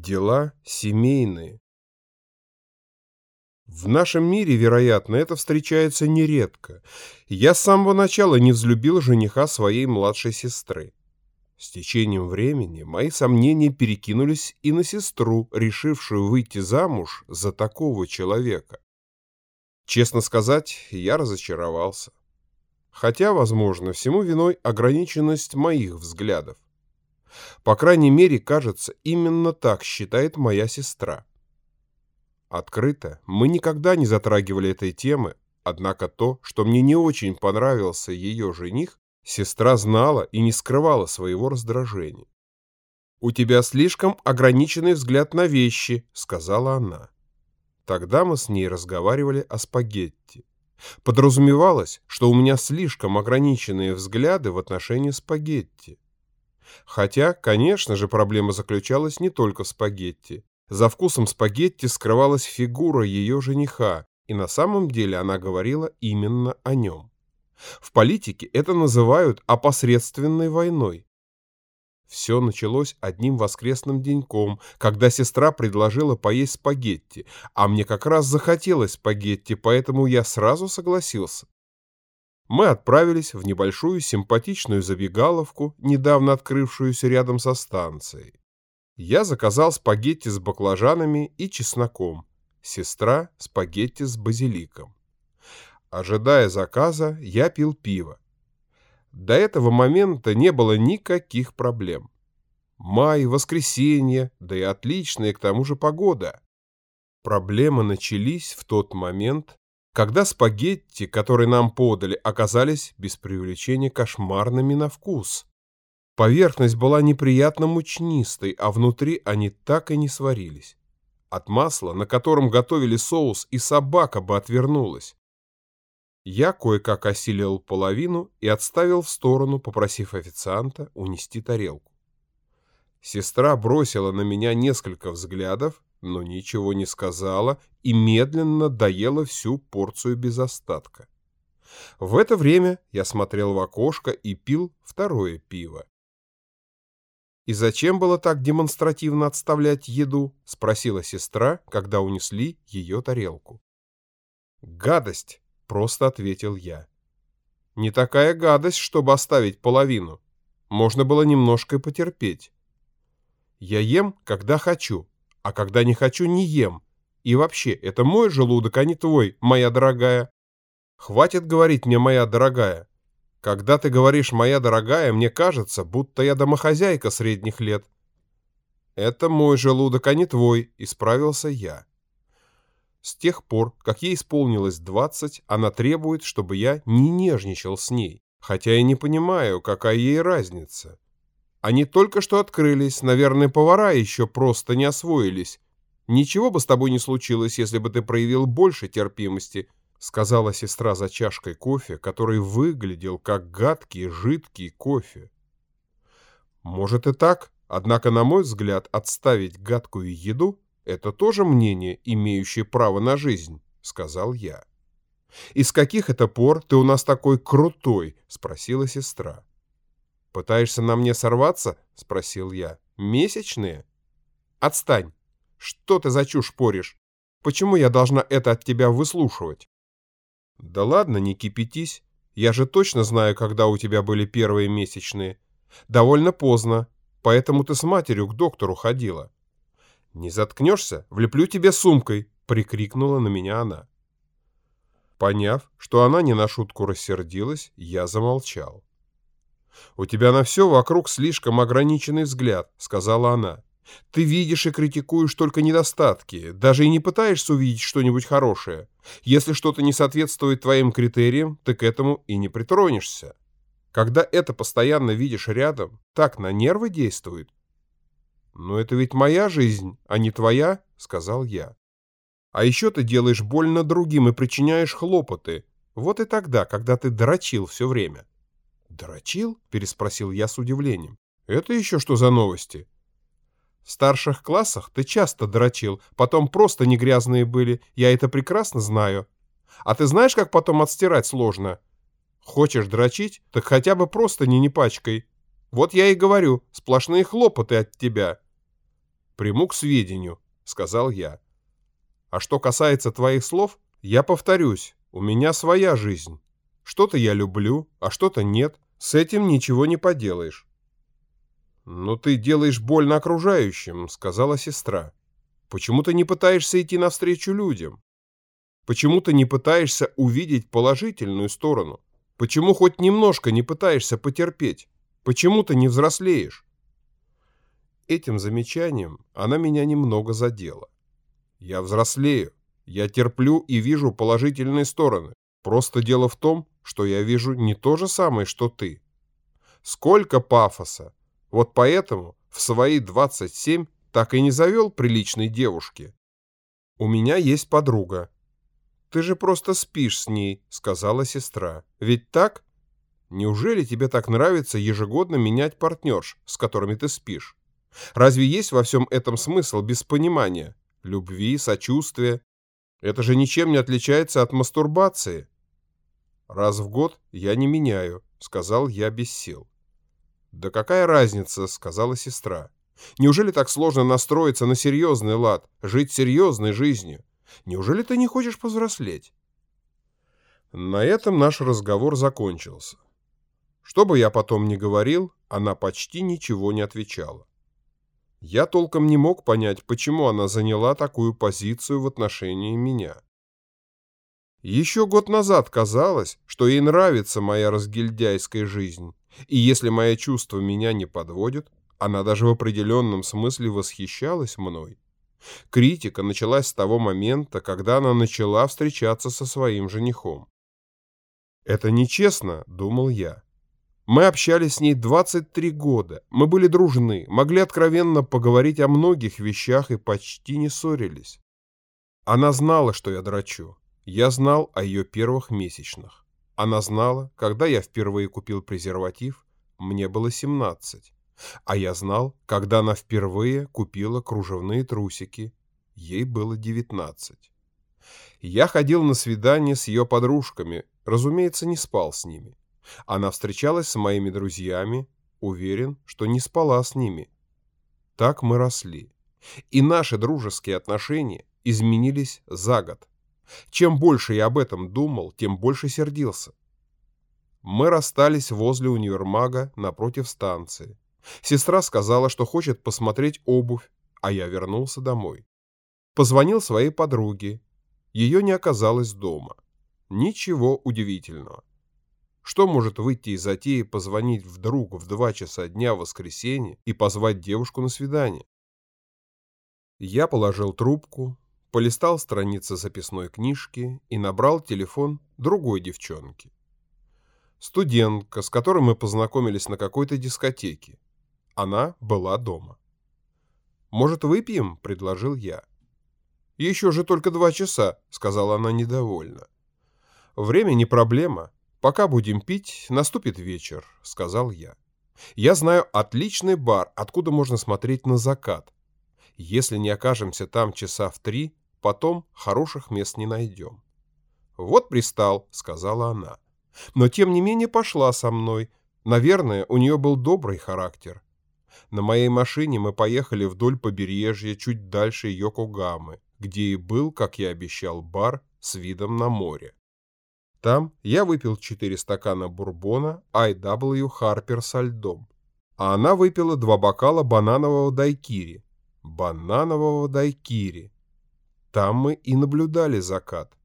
Дела семейные. В нашем мире, вероятно, это встречается нередко. Я с самого начала не взлюбил жениха своей младшей сестры. С течением времени мои сомнения перекинулись и на сестру, решившую выйти замуж за такого человека. Честно сказать, я разочаровался. Хотя, возможно, всему виной ограниченность моих взглядов. По крайней мере, кажется, именно так считает моя сестра. Открыто мы никогда не затрагивали этой темы, однако то, что мне не очень понравился ее жених, сестра знала и не скрывала своего раздражения. «У тебя слишком ограниченный взгляд на вещи», — сказала она. Тогда мы с ней разговаривали о спагетти. Подразумевалось, что у меня слишком ограниченные взгляды в отношении спагетти. Хотя, конечно же, проблема заключалась не только в спагетти. За вкусом спагетти скрывалась фигура ее жениха, и на самом деле она говорила именно о нем. В политике это называют опосредственной войной. Все началось одним воскресным деньком, когда сестра предложила поесть спагетти, а мне как раз захотелось спагетти, поэтому я сразу согласился мы отправились в небольшую симпатичную забегаловку, недавно открывшуюся рядом со станцией. Я заказал спагетти с баклажанами и чесноком, сестра – спагетти с базиликом. Ожидая заказа, я пил пиво. До этого момента не было никаких проблем. Май, воскресенье, да и отличная к тому же погода. Проблемы начались в тот момент, когда спагетти, которые нам подали, оказались без преувеличения кошмарными на вкус. Поверхность была неприятно мучнистой, а внутри они так и не сварились. От масла, на котором готовили соус, и собака бы отвернулась. Я кое-как осилил половину и отставил в сторону, попросив официанта унести тарелку. Сестра бросила на меня несколько взглядов, но ничего не сказала и медленно доела всю порцию без остатка. В это время я смотрел в окошко и пил второе пиво. «И зачем было так демонстративно отставлять еду?» — спросила сестра, когда унесли ее тарелку. «Гадость!» — просто ответил я. «Не такая гадость, чтобы оставить половину. Можно было немножко потерпеть. Я ем, когда хочу, а когда не хочу, не ем. И вообще, это мой желудок, а не твой, моя дорогая. Хватит говорить мне, моя дорогая. Когда ты говоришь «моя дорогая», мне кажется, будто я домохозяйка средних лет. Это мой желудок, а не твой, исправился я. С тех пор, как ей исполнилось двадцать, она требует, чтобы я не нежничал с ней, хотя я не понимаю, какая ей разница. Они только что открылись, наверное, повара еще просто не освоились. Ничего бы с тобой не случилось, если бы ты проявил больше терпимости, сказала сестра за чашкой кофе, который выглядел как гадкий жидкий кофе. Может и так, однако, на мой взгляд, отставить гадкую еду – это тоже мнение, имеющее право на жизнь, сказал я. «Из каких это пор ты у нас такой крутой?» – спросила сестра. «Пытаешься на мне сорваться?» — спросил я. «Месячные?» «Отстань! Что ты за чушь поришь? Почему я должна это от тебя выслушивать?» «Да ладно, не кипятись. Я же точно знаю, когда у тебя были первые месячные. Довольно поздно, поэтому ты с матерью к доктору ходила». «Не заткнешься? Влеплю тебе сумкой!» — прикрикнула на меня она. Поняв, что она не на шутку рассердилась, я замолчал. «У тебя на все вокруг слишком ограниченный взгляд», — сказала она. «Ты видишь и критикуешь только недостатки, даже и не пытаешься увидеть что-нибудь хорошее. Если что-то не соответствует твоим критериям, ты к этому и не притронешься. Когда это постоянно видишь рядом, так на нервы действует». «Но это ведь моя жизнь, а не твоя», — сказал я. «А еще ты делаешь больно другим и причиняешь хлопоты. Вот и тогда, когда ты дрочил все время». «Дрочил?» — переспросил я с удивлением. «Это еще что за новости?» «В старших классах ты часто дрочил, потом просто не грязные были, я это прекрасно знаю. А ты знаешь, как потом отстирать сложно? Хочешь дрочить, так хотя бы просто не не пачкай. Вот я и говорю, сплошные хлопоты от тебя». Приму к сведению, сказал я. А что касается твоих слов, я повторюсь, у меня своя жизнь. Что-то я люблю, а что-то нет. С этим ничего не поделаешь. «Но ты делаешь больно окружающим», — сказала сестра. «Почему ты не пытаешься идти навстречу людям? Почему ты не пытаешься увидеть положительную сторону? Почему хоть немножко не пытаешься потерпеть? Почему ты не взрослеешь?» Этим замечанием она меня немного задела. Я взрослею, я терплю и вижу положительные стороны. Просто дело в том, что я вижу не то же самое, что ты. Сколько пафоса! Вот поэтому в свои 27 так и не завел приличной девушки. У меня есть подруга. Ты же просто спишь с ней, сказала сестра. Ведь так? Неужели тебе так нравится ежегодно менять партнерш, с которыми ты спишь? Разве есть во всем этом смысл без понимания, любви, сочувствия? Это же ничем не отличается от мастурбации. Раз в год я не меняю, сказал я без сил. Да какая разница, сказала сестра. Неужели так сложно настроиться на серьезный лад, жить серьезной жизнью? Неужели ты не хочешь повзрослеть? На этом наш разговор закончился. Что бы я потом ни говорил, она почти ничего не отвечала. Я толком не мог понять, почему она заняла такую позицию в отношении меня. Еще год назад казалось, что ей нравится моя разгильдяйская жизнь, и если мои чувства меня не подводят, она даже в определенном смысле восхищалась мной. Критика началась с того момента, когда она начала встречаться со своим женихом. «Это нечестно», — думал я. Мы общались с ней 23 года, мы были дружны, могли откровенно поговорить о многих вещах и почти не ссорились. Она знала, что я драчу. Я знал о ее первых месячных. Она знала, когда я впервые купил презерватив, мне было 17. А я знал, когда она впервые купила кружевные трусики, ей было 19. Я ходил на свидание с ее подружками, разумеется, не спал с ними. Она встречалась с моими друзьями, уверен, что не спала с ними. Так мы росли. И наши дружеские отношения изменились за год. Чем больше я об этом думал, тем больше сердился. Мы расстались возле универмага напротив станции. Сестра сказала, что хочет посмотреть обувь, а я вернулся домой. Позвонил своей подруге. Ее не оказалось дома. Ничего удивительного. Что может выйти из затеи позвонить вдруг в два часа дня в воскресенье и позвать девушку на свидание? Я положил трубку, полистал страницы записной книжки и набрал телефон другой девчонки. Студентка, с которой мы познакомились на какой-то дискотеке. Она была дома. «Может, выпьем?» – предложил я. «Еще же только два часа», – сказала она недовольно. «Время не проблема. «Пока будем пить, наступит вечер», — сказал я. «Я знаю отличный бар, откуда можно смотреть на закат. Если не окажемся там часа в три, потом хороших мест не найдем». «Вот пристал», — сказала она. Но тем не менее пошла со мной. Наверное, у нее был добрый характер. На моей машине мы поехали вдоль побережья чуть дальше Йокогамы, где и был, как я обещал, бар с видом на море. Там я выпил четыре стакана бурбона I.W. Харпер со льдом, а она выпила два бокала бананового дайкири. Бананового дайкири. Там мы и наблюдали закат.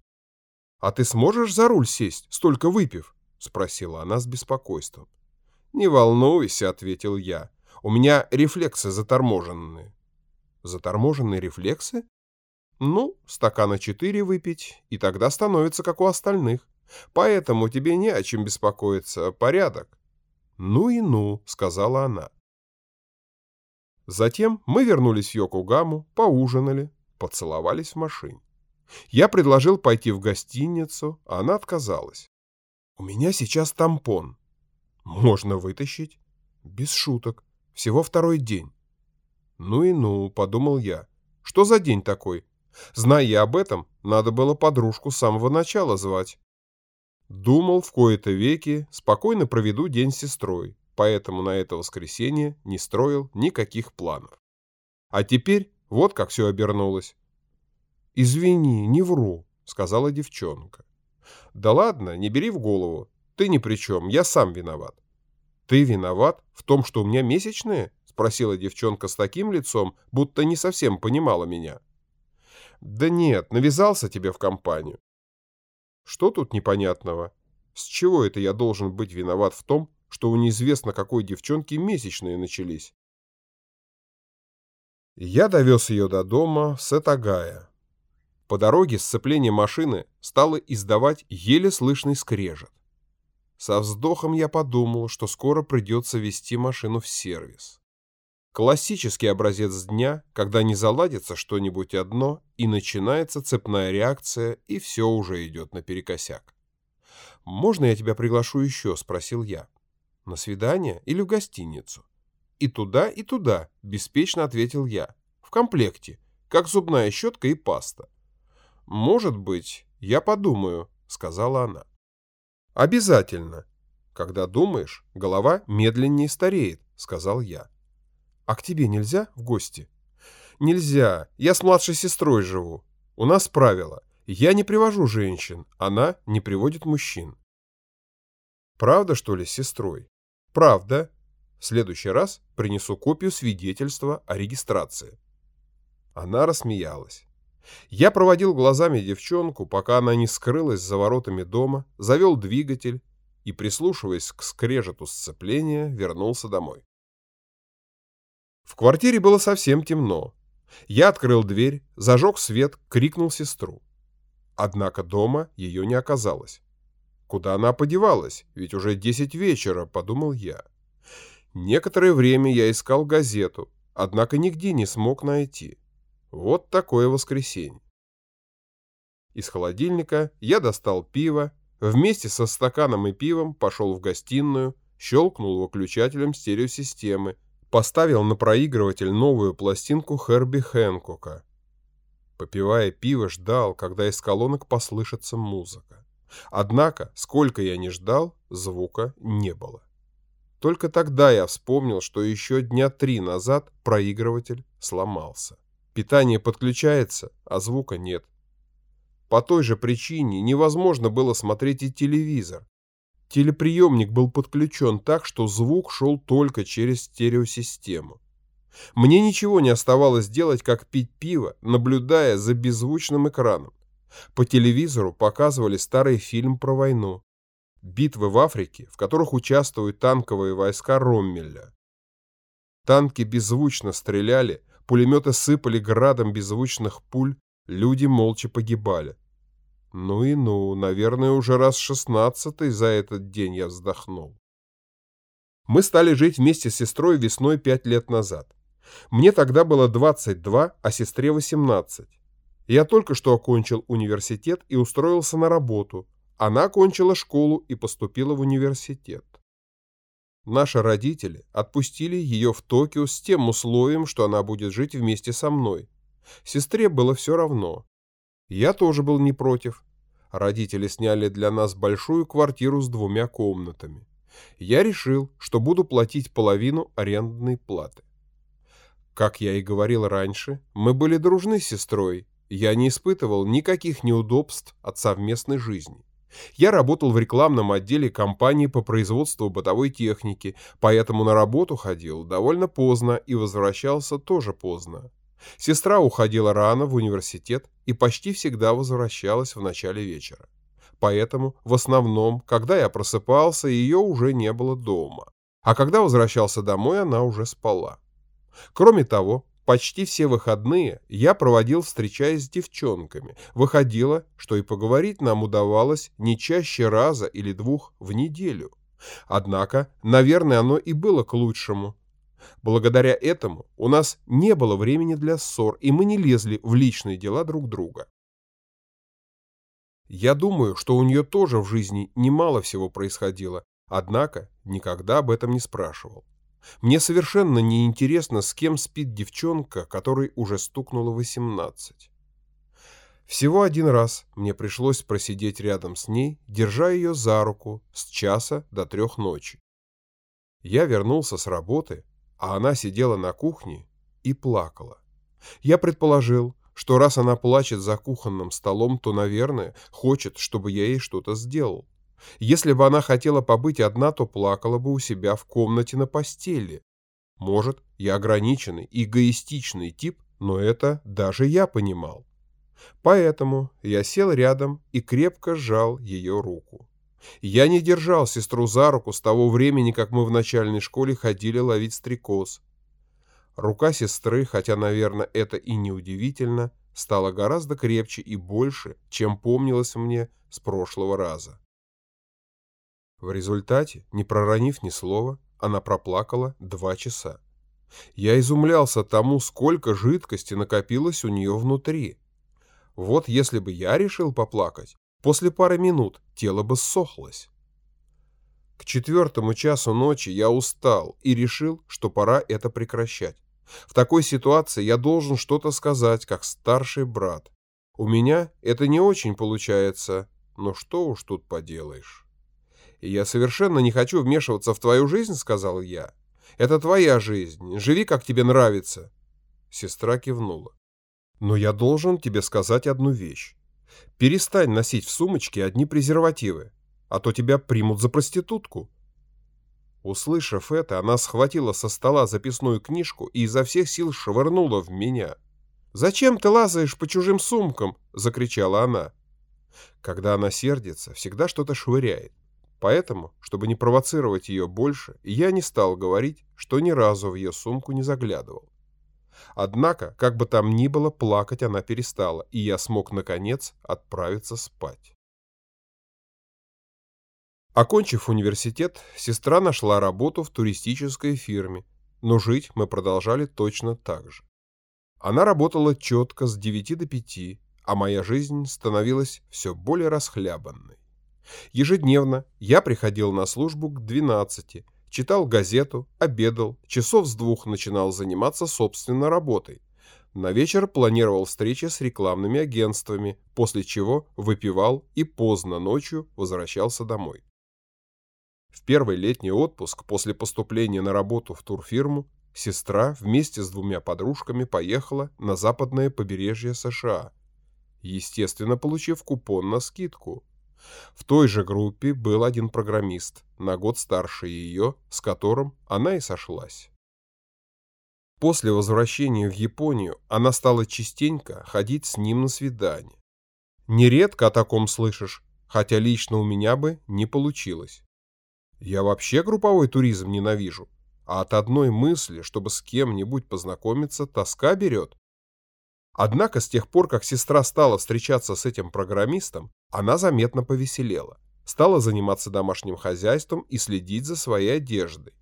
«А ты сможешь за руль сесть, столько выпив?» — спросила она с беспокойством. «Не волнуйся», — ответил я. «У меня рефлексы заторможенные». «Заторможенные рефлексы?» «Ну, стакана четыре выпить, и тогда становится, как у остальных. Поэтому тебе не о чем беспокоиться, порядок. Ну и ну, сказала она. Затем мы вернулись в Йокогаму, поужинали, поцеловались в машине. Я предложил пойти в гостиницу, а она отказалась. У меня сейчас тампон. Можно вытащить. Без шуток. Всего второй день. Ну и ну, подумал я. Что за день такой? Зная об этом, надо было подружку с самого начала звать. Думал, в кои-то веки спокойно проведу день с сестрой, поэтому на это воскресенье не строил никаких планов. А теперь Вот как все обернулось. «Извини, не вру», — сказала девчонка. «Да ладно, не бери в голову. Ты ни при чем, я сам виноват». «Ты виноват в том, что у меня месячные?» — спросила девчонка с таким лицом, будто не совсем понимала меня. «Да нет, навязался тебе в компанию». «Что тут непонятного? С чего это я должен быть виноват в том, что у неизвестно какой девчонки месячные начались?» Я довез ее до дома с Этагая. По дороге сцепление машины стало издавать еле слышный скрежет. Со вздохом я подумал, что скоро придется вести машину в сервис. Классический образец дня, когда не заладится что-нибудь одно, и начинается цепная реакция, и все уже идет наперекосяк. «Можно я тебя приглашу еще?» – спросил я. «На свидание или в гостиницу?» «И туда, и туда», – беспечно ответил я. «В комплекте, как зубная щетка и паста». «Может быть, я подумаю», — сказала она. «Обязательно. Когда думаешь, голова медленнее стареет», — сказал я. «А к тебе нельзя в гости?» «Нельзя. Я с младшей сестрой живу. У нас правило. Я не привожу женщин, она не приводит мужчин». «Правда, что ли, с сестрой?» «Правда. В следующий раз принесу копию свидетельства о регистрации». Она рассмеялась. Я проводил глазами девчонку, пока она не скрылась за воротами дома, завел двигатель и, прислушиваясь к скрежету сцепления, вернулся домой. В квартире было совсем темно. Я открыл дверь, зажег свет, крикнул сестру. Однако дома ее не оказалось. Куда она подевалась? Ведь уже десять вечера, подумал я. Некоторое время я искал газету, однако нигде не смог найти. Вот такое воскресенье. Из холодильника я достал пиво, вместе со стаканом и пивом пошел в гостиную, щелкнул выключателем стереосистемы, поставил на проигрыватель новую пластинку Херби Хэнкока. Попивая пиво, ждал, когда из колонок послышится музыка. Однако, сколько я не ждал, звука не было. Только тогда я вспомнил, что еще дня три назад проигрыватель сломался. Питание подключается, а звука нет. По той же причине невозможно было смотреть и телевизор. Телеприемник был подключен так, что звук шел только через стереосистему. Мне ничего не оставалось делать, как пить пиво, наблюдая за беззвучным экраном. По телевизору показывали старый фильм про войну. Битвы в Африке, в которых участвуют танковые войска Роммеля. Танки беззвучно стреляли, Пулеметы сыпали градом беззвучных пуль, люди молча погибали. Ну и ну, наверное, уже раз шестнадцатый за этот день я вздохнул. Мы стали жить вместе с сестрой весной пять лет назад. Мне тогда было 22, а сестре 18. Я только что окончил университет и устроился на работу. Она окончила школу и поступила в университет. Наши родители отпустили ее в Токио с тем условием, что она будет жить вместе со мной. Сестре было все равно. Я тоже был не против. Родители сняли для нас большую квартиру с двумя комнатами. Я решил, что буду платить половину арендной платы. Как я и говорил раньше, мы были дружны с сестрой. Я не испытывал никаких неудобств от совместной жизни. Я работал в рекламном отделе компании по производству бытовой техники, поэтому на работу ходил довольно поздно и возвращался тоже поздно. Сестра уходила рано в университет и почти всегда возвращалась в начале вечера. Поэтому, в основном, когда я просыпался, ее уже не было дома. А когда возвращался домой, она уже спала. Кроме того, Почти все выходные я проводил, встречаясь с девчонками. Выходило, что и поговорить нам удавалось не чаще раза или двух в неделю. Однако, наверное, оно и было к лучшему. Благодаря этому у нас не было времени для ссор, и мы не лезли в личные дела друг друга. Я думаю, что у нее тоже в жизни немало всего происходило, однако никогда об этом не спрашивал. Мне совершенно не интересно, с кем спит девчонка, которой уже стукнуло 18. Всего один раз мне пришлось просидеть рядом с ней, держа ее за руку с часа до трех ночи. Я вернулся с работы, а она сидела на кухне и плакала. Я предположил, что раз она плачет за кухонным столом, то, наверное, хочет, чтобы я ей что-то сделал. Если бы она хотела побыть одна, то плакала бы у себя в комнате на постели. Может, я ограниченный, эгоистичный тип, но это даже я понимал. Поэтому я сел рядом и крепко сжал ее руку. Я не держал сестру за руку с того времени, как мы в начальной школе ходили ловить стрекоз. Рука сестры, хотя, наверное, это и не удивительно, стала гораздо крепче и больше, чем помнилось мне с прошлого раза. В результате, не проронив ни слова, она проплакала два часа. Я изумлялся тому, сколько жидкости накопилось у нее внутри. Вот если бы я решил поплакать, после пары минут тело бы ссохлось. К четвертому часу ночи я устал и решил, что пора это прекращать. В такой ситуации я должен что-то сказать, как старший брат. У меня это не очень получается, но что уж тут поделаешь. «Я совершенно не хочу вмешиваться в твою жизнь», — сказал я. «Это твоя жизнь. Живи, как тебе нравится». Сестра кивнула. Но я должен тебе сказать одну вещь. Перестань носить в сумочке одни презервативы, а то тебя примут за проститутку. Услышав это, она схватила со стола записную книжку и изо всех сил швырнула в меня. «Зачем ты лазаешь по чужим сумкам?» — закричала она. Когда она сердится, всегда что-то швыряет. Поэтому, чтобы не провоцировать ее больше, я не стал говорить, что ни разу в ее сумку не заглядывал. Однако, как бы там ни было, плакать она перестала, и я смог, наконец, отправиться спать. Окончив университет, сестра нашла работу в туристической фирме, но жить мы продолжали точно так же. Она работала четко с 9 до 5, а моя жизнь становилась все более расхлябанной. Ежедневно я приходил на службу к 12, читал газету, обедал, часов с двух начинал заниматься собственной работой. На вечер планировал встречи с рекламными агентствами, после чего выпивал и поздно ночью возвращался домой. В первый летний отпуск после поступления на работу в турфирму сестра вместе с двумя подружками поехала на западное побережье США, естественно, получив купон на скидку. В той же группе был один программист, на год старше ее, с которым она и сошлась. После возвращения в Японию она стала частенько ходить с ним на свидание. Нередко о таком слышишь, хотя лично у меня бы не получилось. Я вообще групповой туризм ненавижу, а от одной мысли, чтобы с кем-нибудь познакомиться, тоска берет. Однако с тех пор, как сестра стала встречаться с этим программистом, она заметно повеселела, стала заниматься домашним хозяйством и следить за своей одеждой.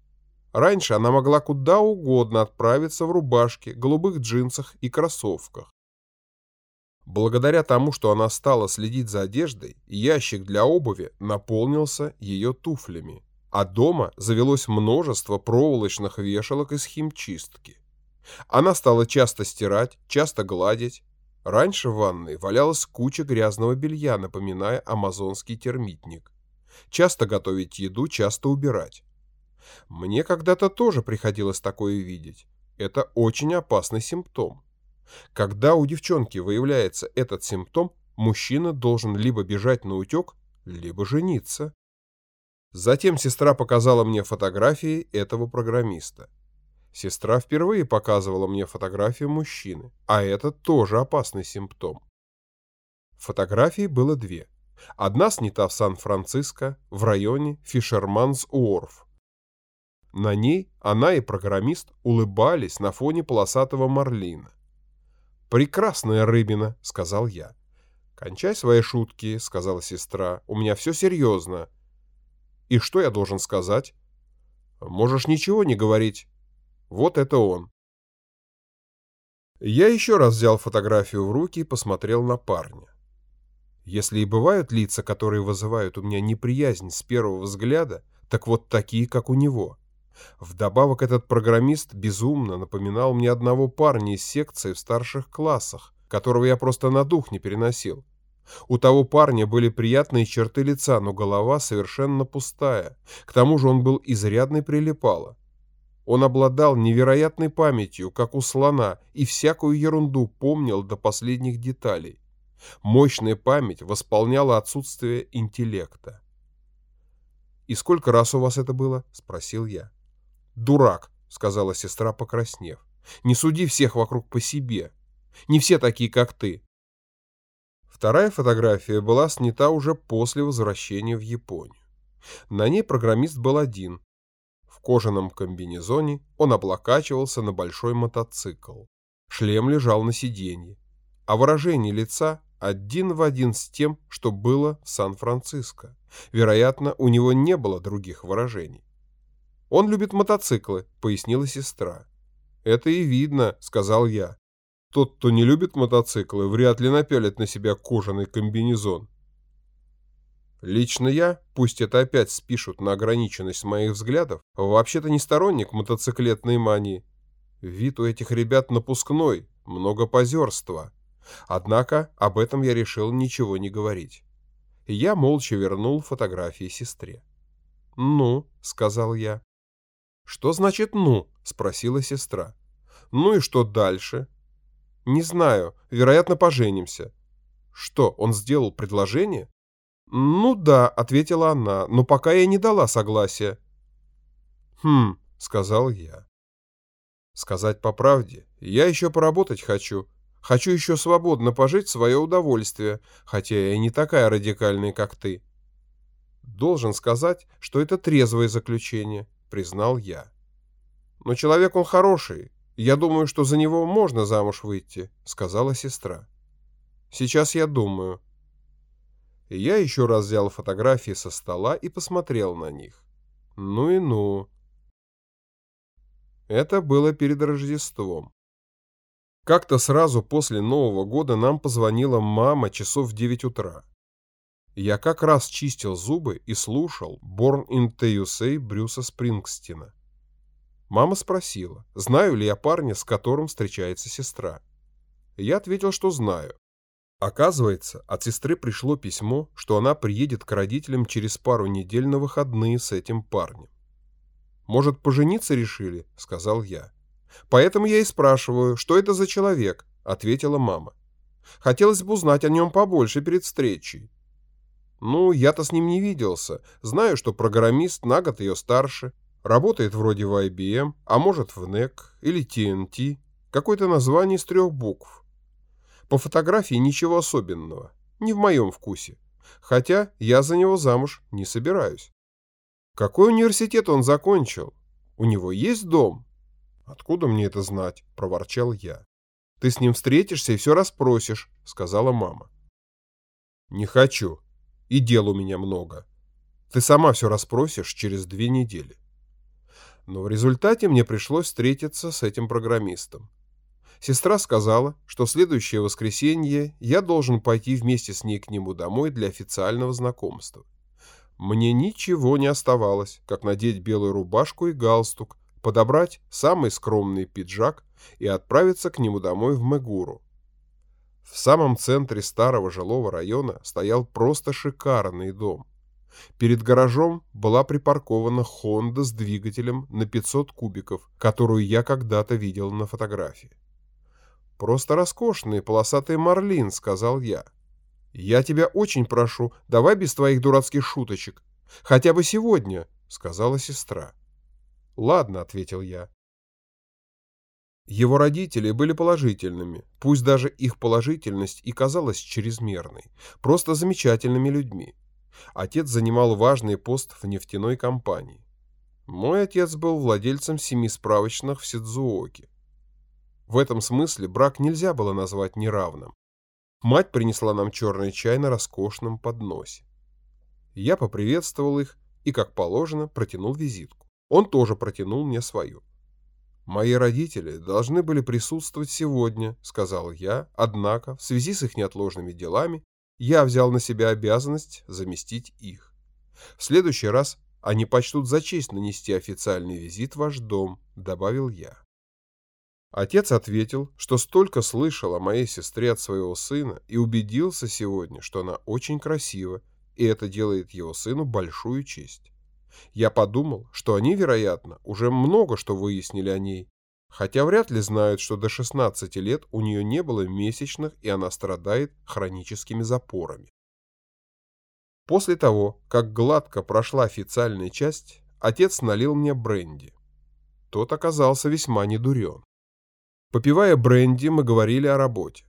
Раньше она могла куда угодно отправиться в рубашке, голубых джинсах и кроссовках. Благодаря тому, что она стала следить за одеждой, ящик для обуви наполнился ее туфлями, а дома завелось множество проволочных вешалок из химчистки. Она стала часто стирать, часто гладить. Раньше в ванной валялась куча грязного белья, напоминая амазонский термитник. Часто готовить еду, часто убирать. Мне когда-то тоже приходилось такое видеть. Это очень опасный симптом. Когда у девчонки выявляется этот симптом, мужчина должен либо бежать на утек, либо жениться. Затем сестра показала мне фотографии этого программиста. Сестра впервые показывала мне фотографию мужчины, а это тоже опасный симптом. Фотографий было две. Одна снята в Сан-Франциско, в районе Фишерманс-Уорф. На ней она и программист улыбались на фоне полосатого марлина. «Прекрасная рыбина», — сказал я. «Кончай свои шутки», — сказала сестра. «У меня все серьезно». «И что я должен сказать?» «Можешь ничего не говорить. Вот это он». Я еще раз взял фотографию в руки и посмотрел на парня. Если и бывают лица, которые вызывают у меня неприязнь с первого взгляда, так вот такие, как у него — Вдобавок этот программист безумно напоминал мне одного парня из секции в старших классах, которого я просто на дух не переносил. У того парня были приятные черты лица, но голова совершенно пустая. К тому же он был изрядный прилипало. Он обладал невероятной памятью, как у слона, и всякую ерунду помнил до последних деталей. Мощная память восполняла отсутствие интеллекта. «И сколько раз у вас это было?» — спросил я. «Дурак», — сказала сестра, покраснев. «Не суди всех вокруг по себе. Не все такие, как ты». Вторая фотография была снята уже после возвращения в Японию. На ней программист был один, кожаном комбинезоне он облокачивался на большой мотоцикл. Шлем лежал на сиденье, а выражение лица один в один с тем, что было в Сан-Франциско. Вероятно, у него не было других выражений. «Он любит мотоциклы», — пояснила сестра. «Это и видно», — сказал я. «Тот, кто не любит мотоциклы, вряд ли напялит на себя кожаный комбинезон. Лично я, пусть это опять спишут на ограниченность моих взглядов, вообще-то не сторонник мотоциклетной мании. Вид у этих ребят напускной, много позерства. Однако об этом я решил ничего не говорить. Я молча вернул фотографии сестре. «Ну», — сказал я. «Что значит «ну»?» — спросила сестра. «Ну и что дальше?» «Не знаю. Вероятно, поженимся». «Что, он сделал предложение?» «Ну да», — ответила она, — «но пока я не дала согласия». «Хм», — сказал я. «Сказать по правде, я еще поработать хочу. Хочу еще свободно пожить в свое удовольствие, хотя я и не такая радикальная, как ты». «Должен сказать, что это трезвое заключение», — признал я. «Но человек он хороший. Я думаю, что за него можно замуж выйти», — сказала сестра. «Сейчас я думаю», я еще раз взял фотографии со стола и посмотрел на них. Ну и ну. Это было перед Рождеством. Как-то сразу после Нового года нам позвонила мама часов в 9 утра. Я как раз чистил зубы и слушал «Born in the USA» Брюса Спрингстина. Мама спросила, знаю ли я парня, с которым встречается сестра. Я ответил, что знаю. Оказывается, от сестры пришло письмо, что она приедет к родителям через пару недель на выходные с этим парнем. «Может, пожениться решили?» — сказал я. «Поэтому я и спрашиваю, что это за человек?» — ответила мама. «Хотелось бы узнать о нем побольше перед встречей». «Ну, я-то с ним не виделся. Знаю, что программист на год ее старше. Работает вроде в IBM, а может в NEC или TNT. Какое-то название из трех букв. По фотографии ничего особенного, не в моем вкусе. Хотя я за него замуж не собираюсь. Какой университет он закончил? У него есть дом? Откуда мне это знать? Проворчал я. Ты с ним встретишься и все расспросишь, сказала мама. Не хочу. И дел у меня много. Ты сама все расспросишь через две недели. Но в результате мне пришлось встретиться с этим программистом. Сестра сказала, что следующее воскресенье я должен пойти вместе с ней к нему домой для официального знакомства. Мне ничего не оставалось, как надеть белую рубашку и галстук, подобрать самый скромный пиджак и отправиться к нему домой в Мегуру. В самом центре старого жилого района стоял просто шикарный дом. Перед гаражом была припаркована Honda с двигателем на 500 кубиков, которую я когда-то видел на фотографии. «Просто роскошный полосатый марлин», — сказал я. «Я тебя очень прошу, давай без твоих дурацких шуточек. Хотя бы сегодня», — сказала сестра. «Ладно», — ответил я. Его родители были положительными, пусть даже их положительность и казалась чрезмерной, просто замечательными людьми. Отец занимал важный пост в нефтяной компании. Мой отец был владельцем семи справочных в Сидзуоке. В этом смысле брак нельзя было назвать неравным. Мать принесла нам черный чай на роскошном подносе. Я поприветствовал их и, как положено, протянул визитку. Он тоже протянул мне свою. «Мои родители должны были присутствовать сегодня», — сказал я, однако, в связи с их неотложными делами, я взял на себя обязанность заместить их. В следующий раз они почтут за честь нанести официальный визит в ваш дом», — добавил я. Отец ответил, что столько слышал о моей сестре от своего сына и убедился сегодня, что она очень красива, и это делает его сыну большую честь. Я подумал, что они, вероятно, уже много что выяснили о ней, хотя вряд ли знают, что до 16 лет у нее не было месячных и она страдает хроническими запорами. После того, как гладко прошла официальная часть, отец налил мне бренди. Тот оказался весьма недурен. Попивая бренди, мы говорили о работе.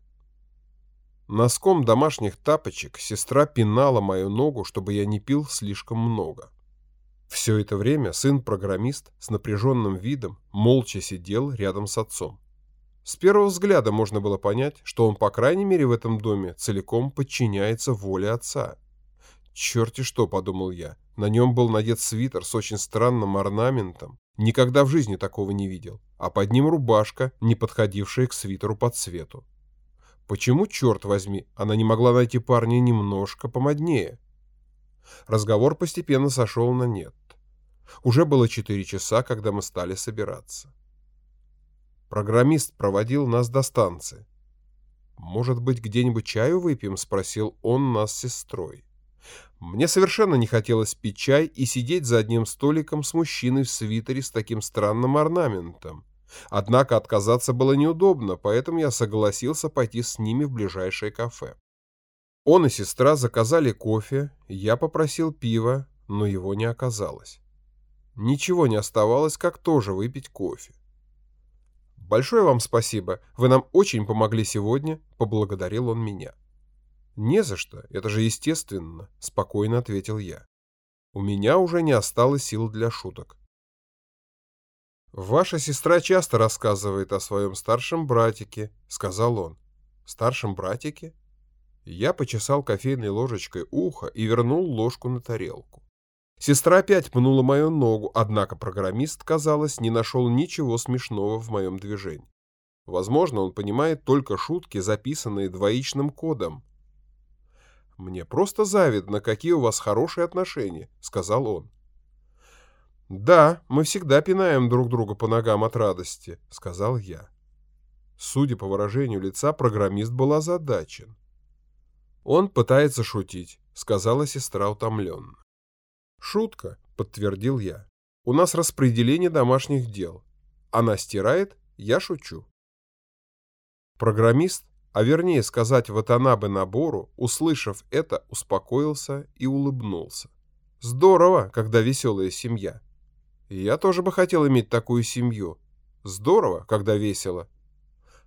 Носком домашних тапочек сестра пинала мою ногу, чтобы я не пил слишком много. Все это время сын-программист с напряженным видом молча сидел рядом с отцом. С первого взгляда можно было понять, что он, по крайней мере, в этом доме целиком подчиняется воле отца. «Черти что», — подумал я, на нем был надет свитер с очень странным орнаментом. Никогда в жизни такого не видел. А под ним рубашка, не подходившая к свитеру по цвету. Почему, черт возьми, она не могла найти парня немножко помоднее? Разговор постепенно сошел на нет. Уже было четыре часа, когда мы стали собираться. Программист проводил нас до станции. «Может быть, где-нибудь чаю выпьем?» — спросил он нас с сестрой. Мне совершенно не хотелось пить чай и сидеть за одним столиком с мужчиной в свитере с таким странным орнаментом. Однако отказаться было неудобно, поэтому я согласился пойти с ними в ближайшее кафе. Он и сестра заказали кофе, я попросил пива, но его не оказалось. Ничего не оставалось, как тоже выпить кофе. «Большое вам спасибо, вы нам очень помогли сегодня», — поблагодарил он меня. «Не за что, это же естественно», — спокойно ответил я. У меня уже не осталось сил для шуток. «Ваша сестра часто рассказывает о своем старшем братике», — сказал он. «Старшем братике?» Я почесал кофейной ложечкой ухо и вернул ложку на тарелку. Сестра опять пнула мою ногу, однако программист, казалось, не нашел ничего смешного в моем движении. Возможно, он понимает только шутки, записанные двоичным кодом. «Мне просто завидно, какие у вас хорошие отношения», — сказал он. «Да, мы всегда пинаем друг друга по ногам от радости», — сказал я. Судя по выражению лица, программист был озадачен. «Он пытается шутить», — сказала сестра утомленно. «Шутка», — подтвердил я. «У нас распределение домашних дел. Она стирает, я шучу». Программист, а вернее сказать Ватанабе Набору, услышав это, успокоился и улыбнулся. «Здорово, когда веселая семья». «Я тоже бы хотел иметь такую семью. Здорово, когда весело».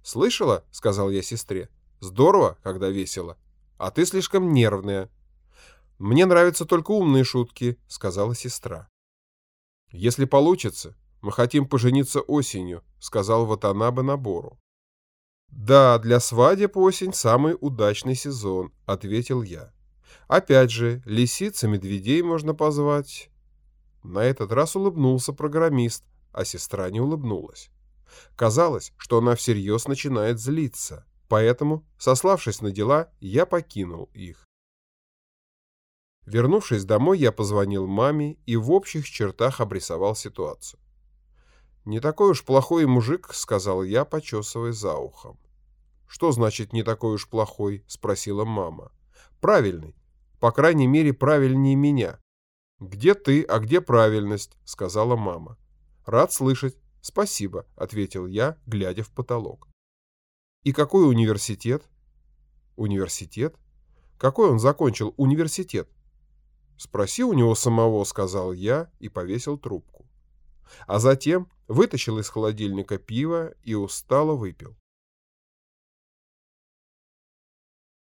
«Слышала?» — сказал я сестре. «Здорово, когда весело. А ты слишком нервная». «Мне нравятся только умные шутки», — сказала сестра. «Если получится, мы хотим пожениться осенью», — сказал Ватанабе Набору. «Да, для свадеб осень самый удачный сезон», — ответил я. «Опять же, лисиц и медведей можно позвать». На этот раз улыбнулся программист, а сестра не улыбнулась. Казалось, что она всерьез начинает злиться, поэтому, сославшись на дела, я покинул их. Вернувшись домой, я позвонил маме и в общих чертах обрисовал ситуацию. «Не такой уж плохой мужик», — сказал я, почесывая за ухом. «Что значит «не такой уж плохой»?» — спросила мама. «Правильный. По крайней мере, правильнее меня». «Где ты, а где правильность?» — сказала мама. «Рад слышать. Спасибо», — ответил я, глядя в потолок. «И какой университет?» «Университет? Какой он закончил университет?» «Спроси у него самого», — сказал я и повесил трубку. А затем вытащил из холодильника пиво и устало выпил.